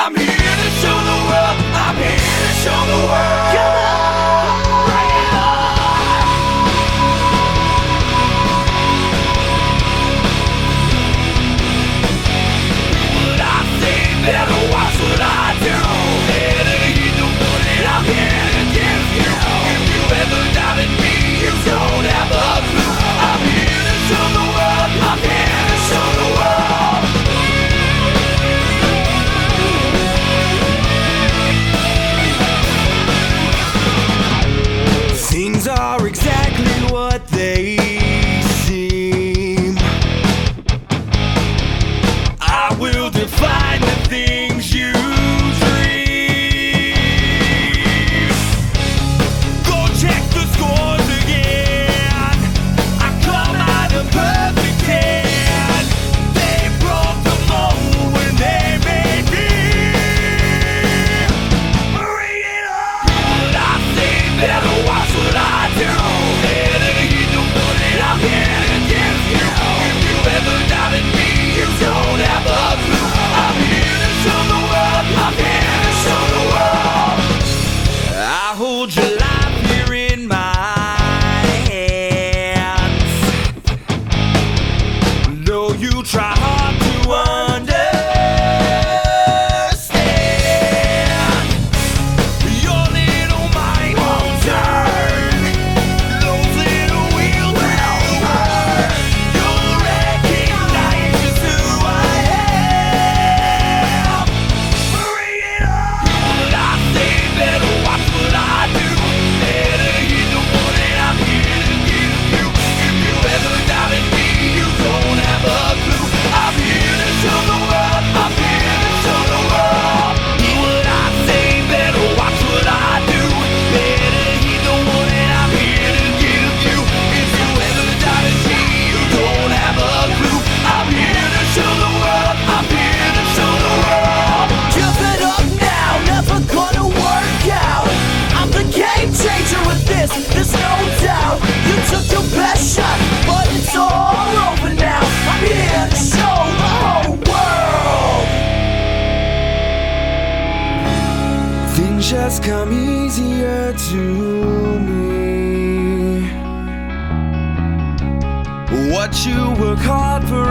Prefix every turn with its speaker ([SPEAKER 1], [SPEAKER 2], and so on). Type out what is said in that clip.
[SPEAKER 1] I'm here. things are exactly what they seem. I will define the things you dream. Go check the scores again. I come out perfect hand. They broke the mold when they made me. It. I see. you try hard to understand.
[SPEAKER 2] but it's all over now. I'm here to show the whole world.
[SPEAKER 1] Things just come easier to me. What you work hard for